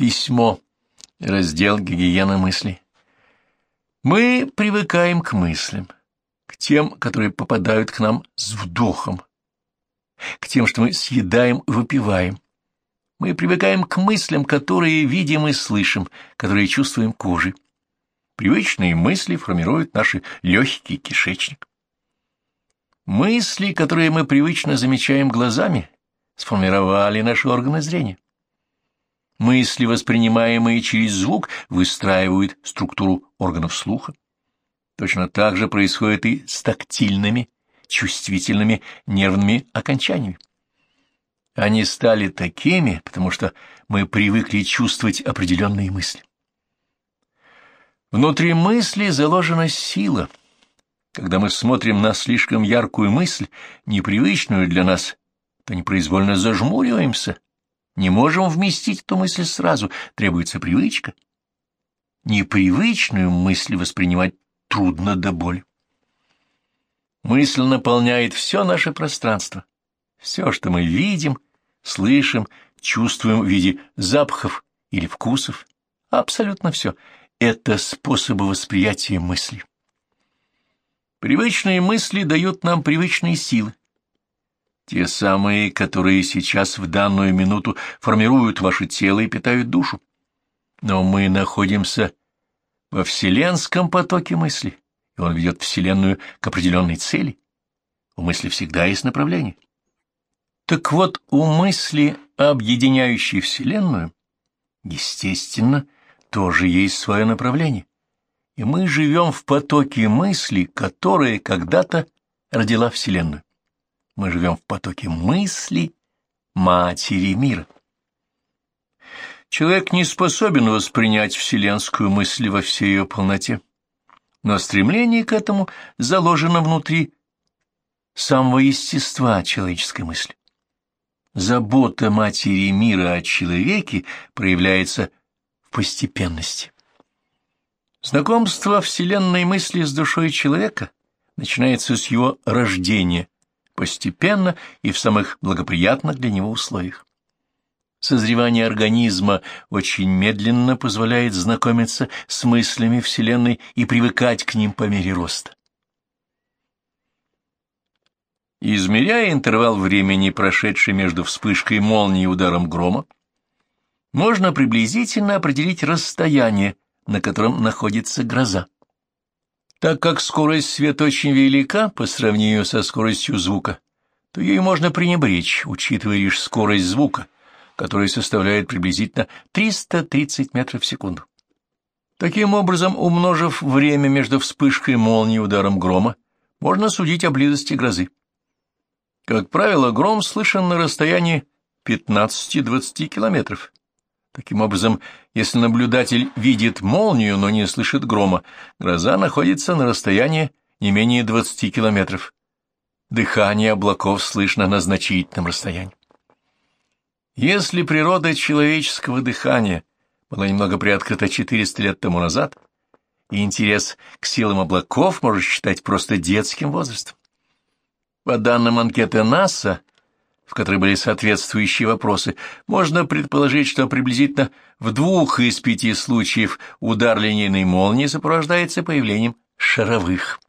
Письмо. Раздел «Гигиена мыслей». Мы привыкаем к мыслям, к тем, которые попадают к нам с вдохом, к тем, что мы съедаем и выпиваем. Мы привыкаем к мыслям, которые видим и слышим, которые чувствуем кожей. Привычные мысли формируют наши легкий кишечник. Мысли, которые мы привычно замечаем глазами, сформировали наши органы зрения. Мысли, воспринимаемые через звук, выстраивают структуру органов слуха. Точно так же происходит и с тактильными, чувствительными нервными окончаниями. Они стали такими, потому что мы привыкли чувствовать определенные мысли. Внутри мысли заложена сила. Когда мы смотрим на слишком яркую мысль, непривычную для нас, то непроизвольно зажмуриваемся, не можем вместить эту мысль сразу, требуется привычка. Непривычную мысль воспринимать трудно до боли. Мысль наполняет все наше пространство. Все, что мы видим, слышим, чувствуем в виде запахов или вкусов, абсолютно все — это способы восприятия мысли. Привычные мысли дают нам привычные силы. Те самые, которые сейчас в данную минуту формируют ваше тело и питают душу. Но мы находимся во вселенском потоке мысли, и он ведет Вселенную к определенной цели. У мысли всегда есть направление. Так вот, у мысли, объединяющей Вселенную, естественно, тоже есть свое направление. И мы живем в потоке мысли, которая когда-то родила Вселенную. Мы живем в потоке мысли Матери мира. Человек не способен воспринять вселенскую мысль во всей ее полноте, но стремление к этому заложено внутри самого естества человеческой мысли. Забота Матери мира о человеке проявляется в постепенности. Знакомство вселенной мысли с душой человека начинается с его рождения, постепенно и в самых благоприятных для него условиях. Созревание организма очень медленно позволяет знакомиться с мыслями Вселенной и привыкать к ним по мере роста. Измеряя интервал времени, прошедший между вспышкой молнии и ударом грома, можно приблизительно определить расстояние, на котором находится гроза. Так как скорость света очень велика по сравнению со скоростью звука, то ее можно пренебречь, учитывая лишь скорость звука, которая составляет приблизительно 330 метров в секунду. Таким образом, умножив время между вспышкой молнии и ударом грома, можно судить о близости грозы. Как правило, гром слышен на расстоянии 15-20 километров. Таким образом, если наблюдатель видит молнию, но не слышит грома, гроза находится на расстоянии не менее 20 километров. Дыхание облаков слышно на значительном расстоянии. Если природа человеческого дыхания была немного приоткрыта 400 лет тому назад, и интерес к силам облаков можно считать просто детским возрастом. По данным анкеты НАСА, в которой были соответствующие вопросы, можно предположить, что приблизительно в двух из пяти случаев удар линейной молнии сопровождается появлением шаровых.